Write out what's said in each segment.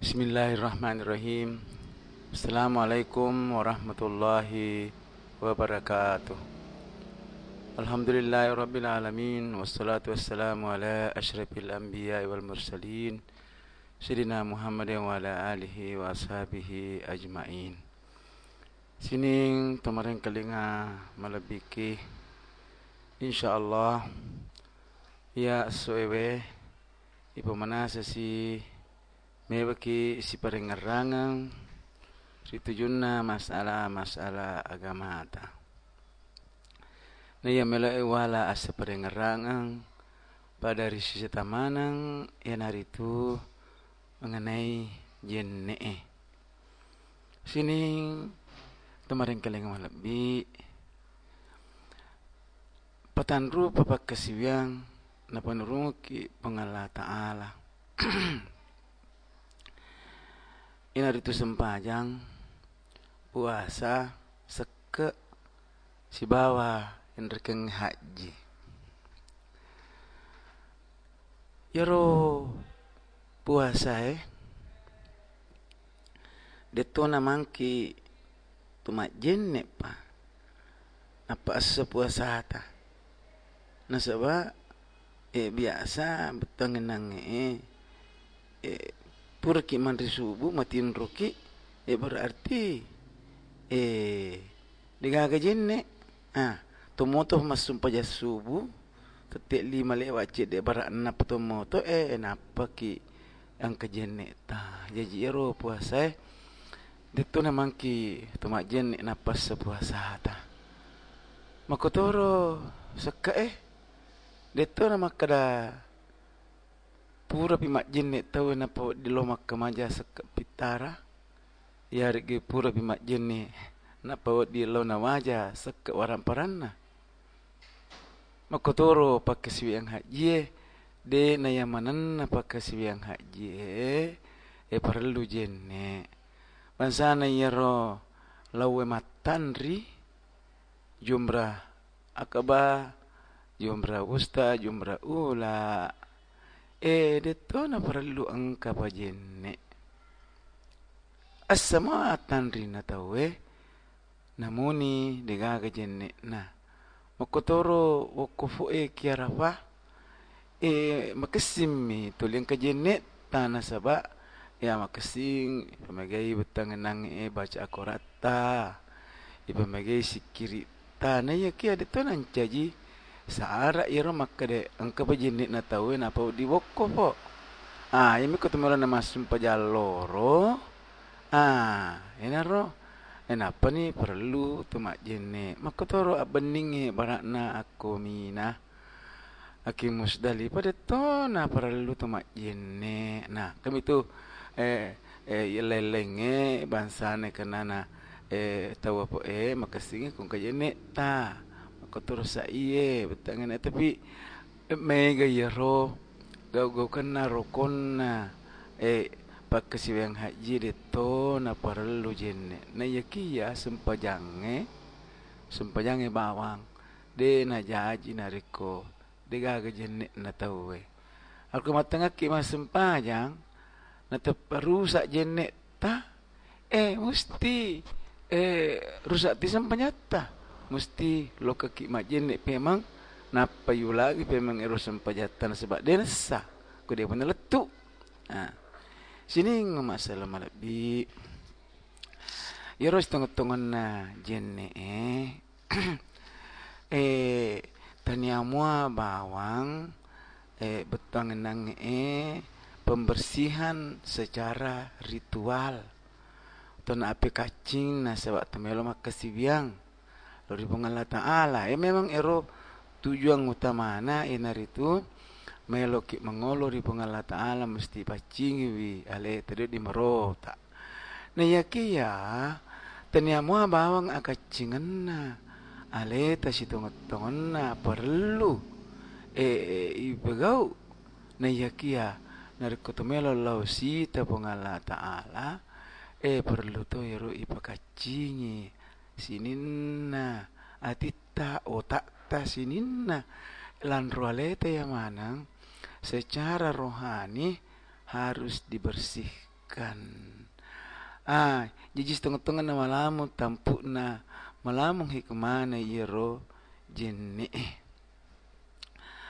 Bismillahirrahmanirrahim. Assalamualaikum warahmatullahi wabarakatuh. Alhamdulillahirabbil alamin wassalatu wassalamu ala asyrafil anbiya'i wal mursalin sayyidina Muhammadin wa ala alihi wa ashabihi ajmain. Sining kemarin kelinga malabiki insyaallah ya suewe ipo manasa si mewaki si parengarangan si tujunna masalah masalah agama ta. Na ia mela wala asa parengarangan pada risi tamanang hari itu mengenai jenne. Sini kemarin kaleng malabi patanru papak kasiwiang na panurungu ki pengala ta'ala. Ina itu sempajang puasa seke si bawa yang rekeng haji. Yaro puasa eh. Deto na mangki tumak jenne pa. Apa asa puasa ta? Nasaba eh biasa betangenang eh eh purki mandri subuh matin roki eh berarti eh digaga jenne ah tomoto masum paja subuh tetek lima lewat cik de barak enap tomoto eh enapa ki ang kejenne ta jadi ero puasa eh Dito naman ki tumajen napas sa puasa ta. Makotoro saka eh. Dito naman kada pura pi majin ne tau na di lomak kamaja sa pitara. Ya rigi pura pi majin ne na po di lo na waja sa waran paranna makotoro pakasiwi ang haji de na yamanan na pakasiwi ang haji e parlu jenne bansana yero lawe matanri jumrah akaba jumrah wusta jumrah ula E detto na perlu angka pajenne. Asama tanri na tawe. Namuni dega jenne na. Makotoro wakufu e kiarafa. E makasimi tuling ka jenne tana saba. Ya makasing pamagai betang nang e baca akorata. Ipamagai sikiri tana ya kia detto nan caji. Saara iro makade angka bajinit na tahu na pa di wokko po. Ah, yami ko tumula na masum pa loro. Ah, enaro. Enapa ni perlu tumak jenne. Makotoro abeningi barak na aku mina. Aki musdali pada to na perlu tumak jenne. Nah, kami tu eh eh lelenge bangsa ne kenana eh tahu apa eh makasih kung kajenne ta kotor sa iye betangan tapi mega yero gau gau kena rokon na eh pak kesiwang haji de to na perlu jenne na yaki ya sempajange sempajange bawang. De na jaji na reko de gaga jenne na tawe aku matanga ki mas sempajang na teparusak jenne ta eh mesti eh rusak ti sempanyata mesti lo kaki majin ni memang napa yu lagi memang eros sempajatan sebab dia nesa ku dia punya letu ha. sini masalah malabi eros tengok-tengok na jenne eh. Eh taniamua bawang eh betang nang eh pembersihan secara ritual. Tuan api kacing na sebab temelo makasibiang dari pengalat Taala. Ya memang ero tujuan utama na inar itu meloki mengolo di pengalat Taala mesti pacingi wi ale tadi di merota. Nah ya kia tanya mua bawang akacingan na ale ta si tongon na perlu e, e ibegau na ya kia nari kotomelo lau si ta pengalat Taala e perlu to ero ipakacingi sininna atitta otakta sininna lan roalete ya manang secara rohani harus dibersihkan. Ah, jadi setengah-tengah na malamu tampu na malamu hikmana yero jenne.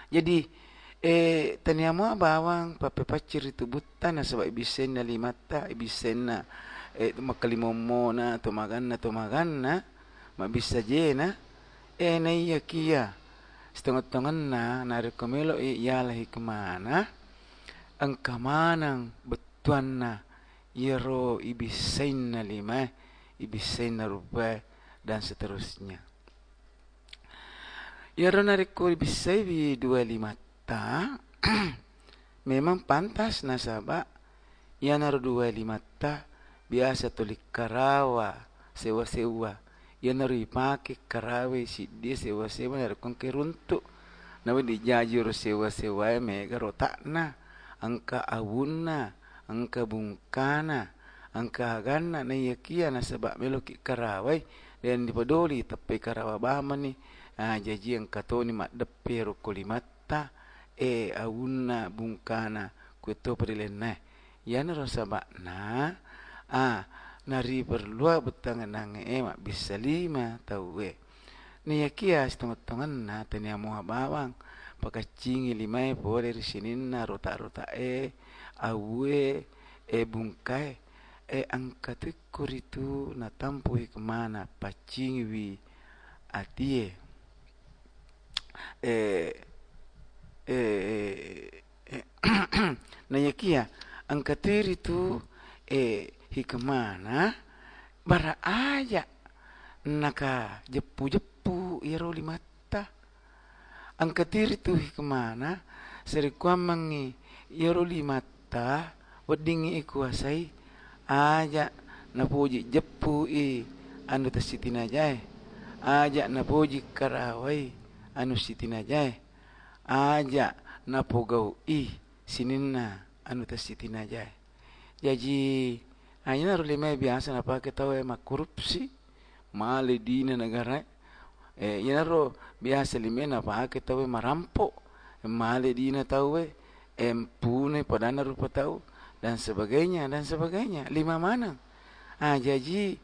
Jadi eh taniamu bawang pape pacir itu buta na sebab ibisen na limata ibisen na eh makalimomo na tumagan na tumagan na mabisa je na. Eh na iya kia setengah-tengah na narikomelo ialah hikmana ang kamanang betuan na. Yero ibisain na lima ibisain na rupa dan seterusnya. Yero nariko ibisai bi dua lima ta. Memang pantas nasaba ya naru dua lima ta biasa tulik karawa sewa sewa ya naru ipake karawe si dia sewa sewa naru kong keruntu nawa dijajur sewa sewa me garo tak na angka awunna angka bungkana angka ganna na yakia na sebab meloki karawai dan dipeduli tapi karawa bahama ni. Ah jaji angka to ni mak depe ro kulimata e awunna bungkana. Kuto prilenne ya na sebab na ah nari perlu betang nang e mak bisa lima tau we ni yakia setengah-tengah na tanya muha bawang. Pakacingi limai pore risinin na rota rota e awe e bungkai e angkat kuritu na tampu kemana pacingi wi atie e e, e na yakia angkat itu e hikmana bara aja. Naka jepu jepu iro limata ang katiri tu kemana? Seri kuamangi yaruli mata. Wadingi ikuasai aja na puji jepu i. Anu tasiti najai. Aja na puji karawai. Anu siti najai. Aja na pogau i. Sininna anu tasiti najai. Jadi hanya naru lima biasa na pakai tahu emak korupsi male dina negara eh ina ro biasa limena pa ke tawe marampo male dina tawe empune padana rupa tahu dan sebagainya dan sebagainya. Lima mana? Ah jadi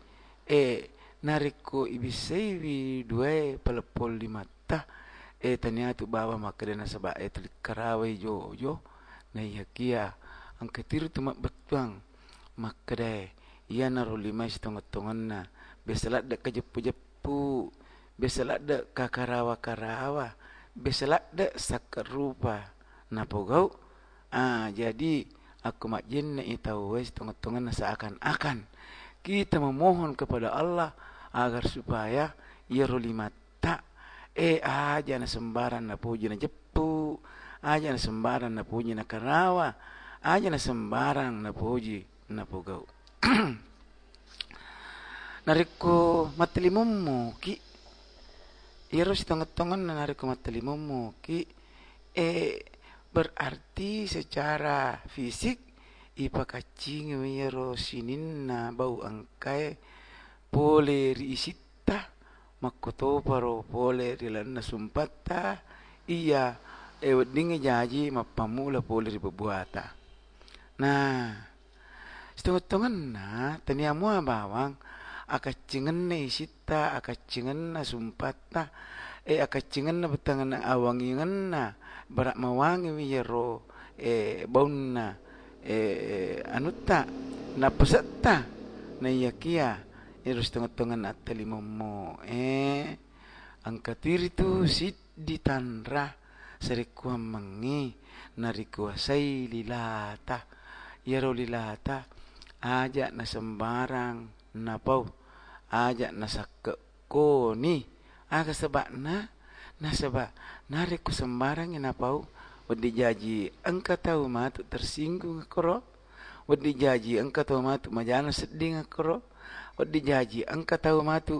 eh nariko ibisewi dua pelepol lima ta eh tanya tu bawa makadena sebab eh karawe jo jo na iya kia ang ketiru tu mak betuang makade iya naru lima setengah na besalat dek kejepu jepu Bisalah de kakarawa karawa. Bisalah de sakarupa. Napa gau? Ah, jadi aku mak jin tahu wes tengah-tengah nasa akan akan kita memohon kepada Allah agar supaya ia roli mata eh aja na sembaran na puji na jepu. Aja na sembaran na puji na karawa. Aja na sembaran na puji na pugau nariko matlimummu ki Iro si tongon-tongon na nari kumatali mo ki eh berarti secara fisik ipakacing iro sinin na bau angkai pole riisita makoto paro pole rilan na sumpata. Iya e wadingi jaji mapamula pole ribubuata nah setengah-tengah na taniamu bawang akacingan na isita, akacingan na sumpata, e akacingan na batangan na awangingan na, barak mawangi wiyaro, e baun na, e anuta, na pasata, na iyakia, irus tengah-tengah na talimomo, e ang katiri tu sit di tanra, sarikuan mangi, narikuasay lilata, yaro lilata, aja na sembarang, napau aja nasak ko ni aga sebab na na sebab narik ku sembarang ina pau. Wadi jaji angka tahu mat tersinggung kro wadi jaji angka tahu mat majana sedih kro wadi jaji angka tahu mat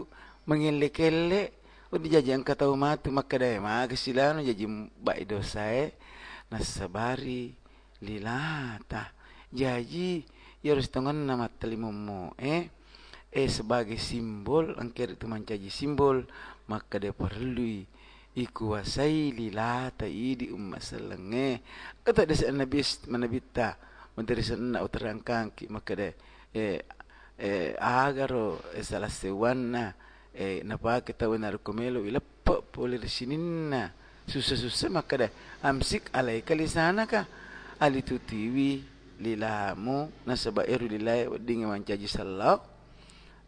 mengele-kele wadi jaji angka tahu mat makadai ma kesilano jaji bai dosa e. Na sabari lilata. Jaji harus tangan nama telimumu eh eh sebagai simbol angker itu menjadi simbol maka dia perlu ikuasai lilata idi umma salenge kata desa nabi manabita menteri senna uterangkan ki makade eh eh agaro e salah sewana eh napa kita benar komelo pole di sininna susah-susah makade amsik alai kali sana ka ali tu tiwi lilamu nasaba eru lilai dinga mancaji sallau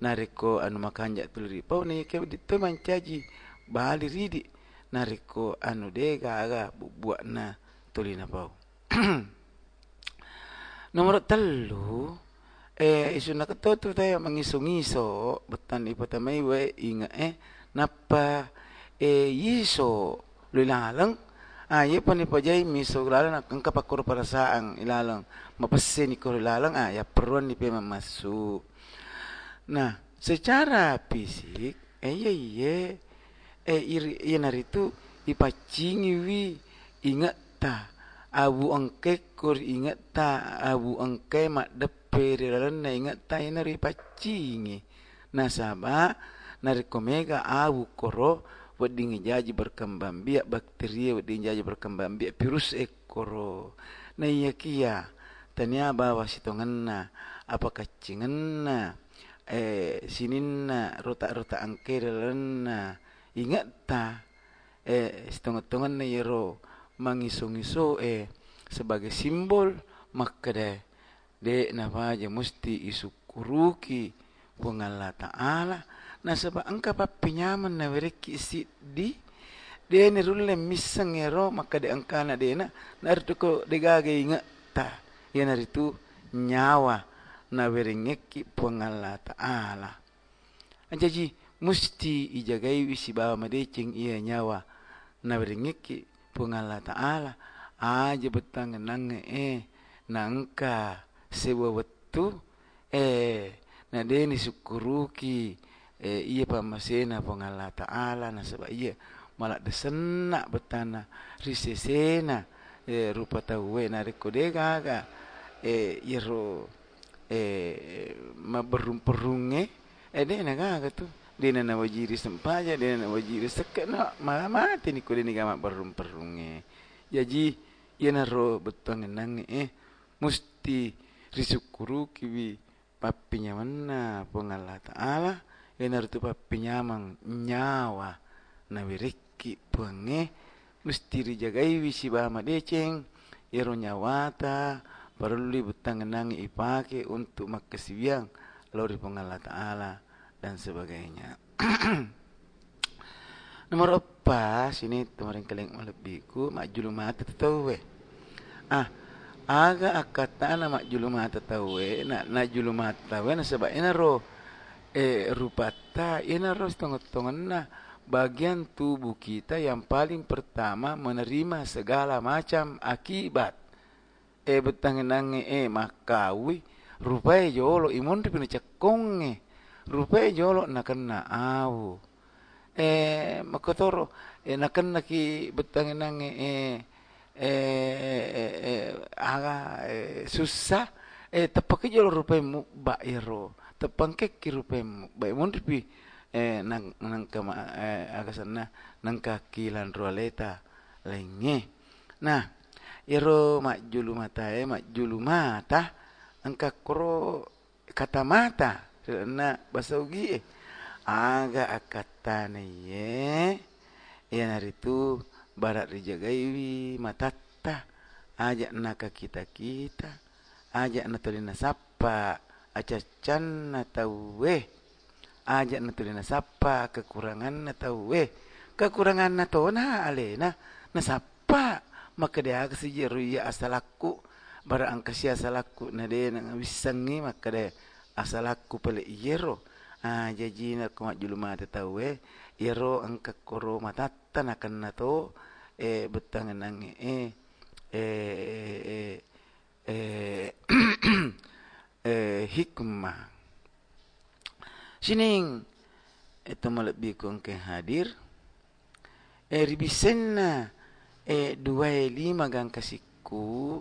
nariko anu makanja tuluri. Pau ni ke di tu mancaji bali ridi. Nariko anu dega aga buat na tulina pau. Nomor telu, eh isu nak tu tu saya mengisu-ngisu betan ibu we inga eh napa eh yiso lilalang ah ye pani pajai miso lalang nak engkau pakur perasaan ilalang mapese ni kor ilalang ah ya perluan ni pema masuk. Nah secara fisik eh ye ye eh iri ye naritu ipacingi wi ingat ta? Abu angke kur ingat ta? Abu angke mak depe rilalan na ingat ta? Ina ri pacingi nasaba nari komega abu koro wadingi jaji berkembang biak bakteria wadingi jaji berkembang biak virus ekoro. Na iya kia tania bawa sitonganna apa kacinganna eh sininna rota-rota angke rilalan ingat ta? Eh sitongan-tongan na yero mangiso-ngiso eh sebagai simbol maka de de napa aja mesti isukuruki wong Allah Ta'ala na sebab angka papi nyaman na wereki isi di de ni rulle misang ero maka de angka na de na nartu ko de gage inga ta. Ya naritu nyawa na werengeki wong Allah Ta'ala anjaji mesti ijagai wisi bawa madecing iya nyawa na werengeki pun Allah Ta'ala aja betang nang eh nangka sewa waktu eh na deni syukuruki eh iya pamasena pun Allah Ta'ala na sebab iya malak desenak betana risesena eh rupa tahu eh na reko dega ga eh iro eh maberum-perung eh eh deh naga tu. Dia nak wajiri sempaja dia nak wajiri sekat nak. Malah mati ni kuda ni gamak perum perunge. Jadi ia naro betul ngenang eh. Mesti risukuru kiwi papi mana pengalah taala ia naro tu papi nyamang nyawa na wiriki penge mesti dijagai wisi bahama deceng iro nyawata perlu betang ngenang ipake untuk makasibiang lori pengalah taala dan sebagainya. Nomor apa sini kemarin kalian melebihiku mak julu mata tahu we. Ah, aga akata na mak julu mata tahu we, na na julu mata we na sebab ina ro eh rupata ina ro setengah na bagian tubuh kita yang paling pertama menerima segala macam akibat. Eh betang nange eh makawi. Rupai jolo imun di cekong eh rupai jolo na kena au eh makotoro eh na kena ki betang nang eh eh eh aga susah. Eh tepak jolo rupai mu ba ero tepang ke ki rupai mu ba mun pi eh nang nang kama eh aga sana nang kaki lan rualeta lenge. Nah ero mak julu mata eh mak julu mata angka kro kata mata. Na basaugi eh. aga akatane ye ya naritu barat rijagaiwi matatta aja naka kita kita aja na tolina sapa aja can na tawe aja na tolina sapa kekurangan na tawe kekurangan to na alena na sapa. Maka dia kasi jeru ya asalaku bara angkasi asalaku na de na wisangi maka dia asal aku pele yero ah jaji na ko julu mata tahu eh yero angka koro mata tan akan na to eh betang nang eh eh eh eh hikmah. Sining itu melebih kong ke hadir. Eh ribisenna. Eh dua lima gang kasiku.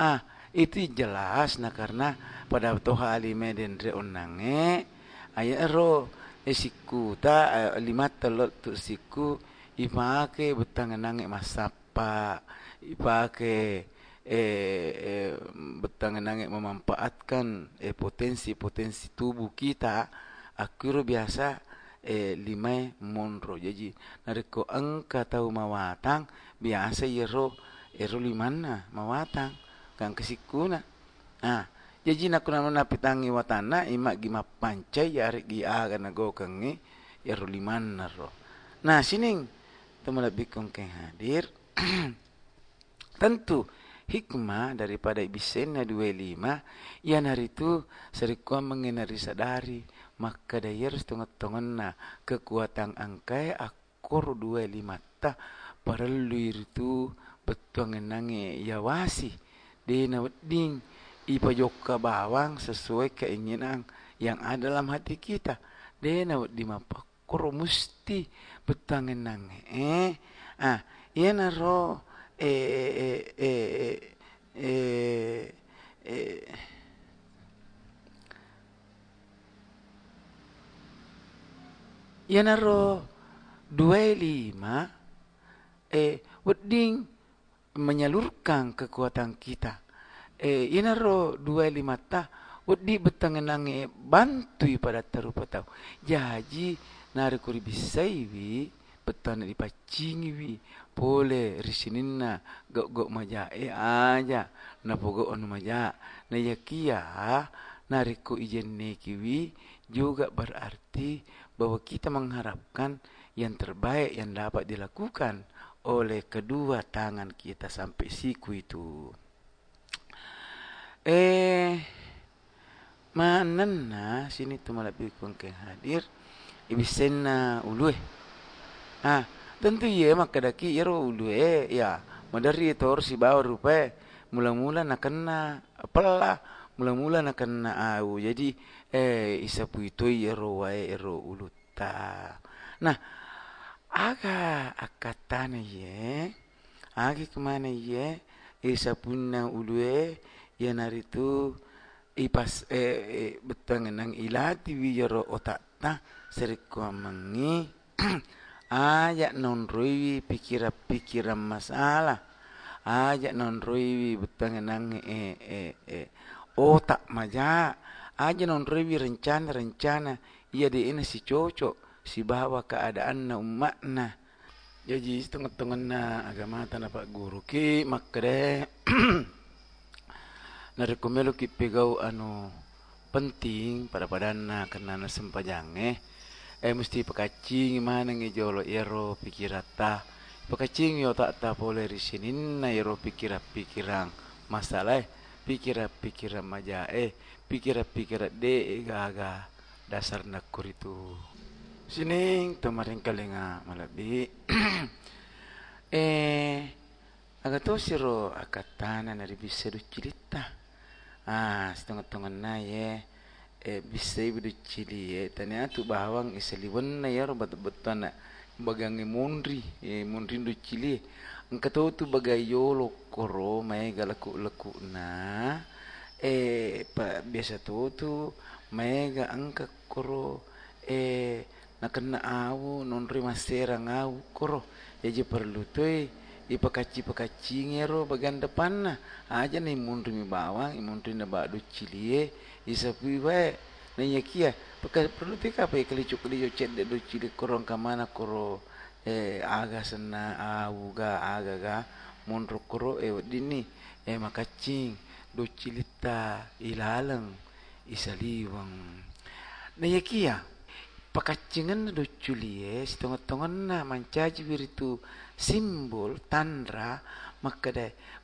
Ah itu jelas nah karena pada toha alime den re onange. Aya ro esiku ta lima telot tu siku. Ipake betang nange masapa. Ipake eh, eh betang nange memanfaatkan eh potensi-potensi tubuh kita akhiru biasa eh limai monro jadi nariko angka tahu mawatang biasa yero ero limana mawatang kang kesikuna. Ah jadi nak kuna na pitangi watana imak gima pancai yari gi aga na go kangi ero limana ro. Nah sining temala bikong keng hadir. Tentu hikmah daripada ibisena dua lima yang hari itu serikuan mengenari sadari maka dayar setengah tengah kekuatan angkai akor dua lima ta perlu itu betul ngenangi ya wasi. Di nawading ipa joka bawang sesuai keinginan yang ada dalam hati kita. Di nawad di mapa kor musti betul ngenangi eh? Ah iya naro eh eh eh eh eh, eh dua lima eh wedding menyalurkan kekuatan kita. Eh yanaro dua lima ta wedi betangenange bantu pada terupa tahu. Jadi nari kuri bisaiwi betan di pacingi wi. Pole risinina gok gok maja eh aja. Na pogo on maja na yakia nari ku ijen nekiwi juga berarti bahwa kita mengharapkan yang terbaik yang dapat dilakukan oleh kedua tangan kita sampai siku itu. Eh, mana na sini tu malah ke hadir. Ibisena ulu Ah, tentu ye maka daki iro ulu eh ya. Madari itu harus bawa rupa. Mula-mula nak kena apalah. Mula-mula nak kena au. Jadi eh isa puito ero wae ero uluta nah aga akatana ye agi kemana ye isa punna ulue ya naritu ipas eh, eh betang nang ilati wiyaro otak ta serikwa mangi ajak non ruiwi pikira-pikiran masalah. Ajak non ruiwi betang nang eh eh. Eh otak majak. Aja non rewi rencana-rencana. Ia di ini si cocok. Si bawa keadaan na umat na. Jadi setengah-tengah na agama tanah pak guru ki makre na rekomelo ki pegau anu penting pada padana kena na sempajang eh eh mesti pekacing mana nge jolo ero pikirata. Pekacing yo tak tak boleh risinin na ero pikiran pikiran masalah eh. Pikiran-pikiran maja eh. Pikiran-pikiran de gaga dasar nak kuritu sini kemarin kalinga malabi eh agak tu siro akatana nari bisa cerita. Ah setengah-tengah na ye eh bisa ibu du cili ye tanya tu bawang isaliwan na ya robat betul na. Bagangi mundri eh mundri du cili Engkau tahu tu bagai yolo koro mai galaku leku na. Eh pa biasa tu tu mai ga angka koro eh nak kena awu non rima serang awu koro. Jadi perlu tu eh. Ipakaci pakaci ngero bagian depan na. Aja nih mundu mi bawang mundu na badu cilie isa piwe nanya kia pakai perlu tika apa kali cuk kali cek de do cili korong kamana koro eh aga sena auga aga ga munro kuro e dini e makacing do cilita ilalang isaliwang na yakia pakacingan do culie setengah tengah na mancaji wiritu simbol tandra maka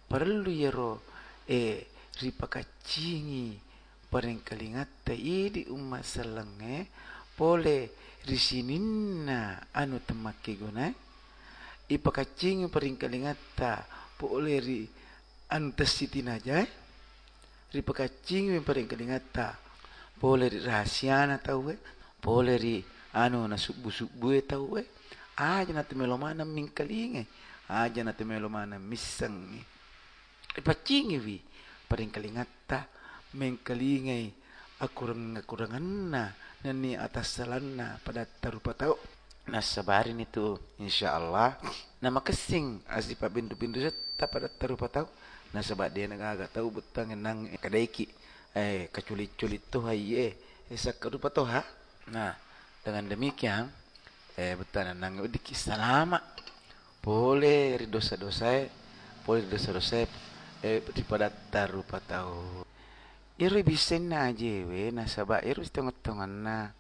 perlu yero e ripakacingi pareng kalingat ta idi umma salenge pole di sini na anu temaki guna ipakacing paring kalingata po oleh ri anu tesiti naja ri pakacing paring kalingata po oleh ri rahasia na tau eh? Po oleh ri anu na subu subu e tau eh? Aja na temelo mana min kalinge aja na temelo mana misang ipacing wi paring kalingata men kalinge akurang akurangan na nani atas salana pada tarupa tau. Nasabarin itu insyaallah. Nama kesing azipa bintu bintu tak pada tarupa tau. Na sebab dia nagaga tahu betang nang kadaiki eh kaculit-culit tu hai eh esak rupa tu ha? Nah dengan demikian eh betang nang udik selama boleh dosa-dosa boleh dosa-dosa eh daripada tarupa tahu Iru bisen na aje we na saba iru na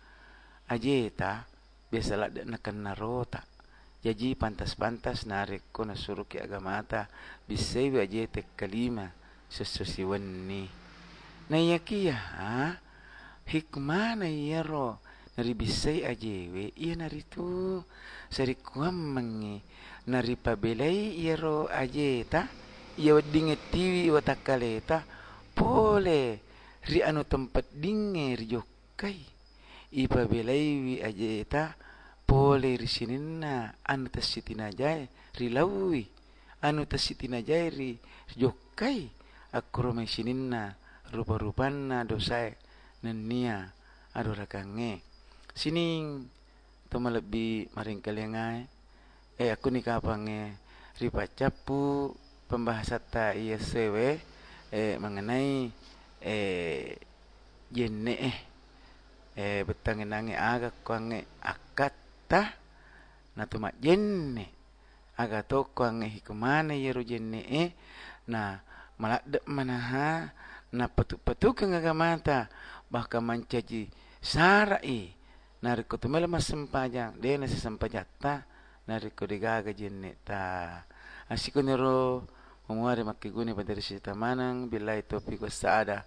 aje ta biasa lah nak kena rota. Jadi pantas-pantas narik ko na suruh ke agama ta bisai we aje te kalima sesusi wani ya ha? Hikmah na yero nari bisai aje we iya nari tu. Sari kuam mangi nari pabelai yero aje ta iya wadinge tiwi watakaleta pole ri anu tempat dinge ri jokai. Ipa belai wi ajeta pole ri sininna anu tasitina jai ri lawi anu tasitina jai ri jokai. Akrome sininna rupa rupanna dosai nenia ado rakange sining to lebih maring kalengai eh aku ni kapange ri pacapu pembahasan ta sewe eh mengenai eh jenne eh. Eh betang nange aga kwange akatta na tuma jenne aga to kwange hikumane yeru jenne eh. Na malak mana ha? Na patu patu kenga mata. Bahkan mancaji sarai nari ko tumela masampajang de na sampajata nari ko digaga jenne ta asiko nero Umuari makiguni pada risi tamanang. Bila itu piku saada